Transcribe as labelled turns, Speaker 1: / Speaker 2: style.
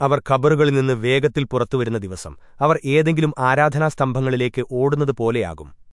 Speaker 1: അവർ ഖബറുകളിൽ നിന്ന് വേഗത്തിൽ പുറത്തുവരുന്ന ദിവസം അവർ ഏതെങ്കിലും ആരാധനാസ്തംഭങ്ങളിലേക്ക് ഓടുന്നത് പോലെയാകും.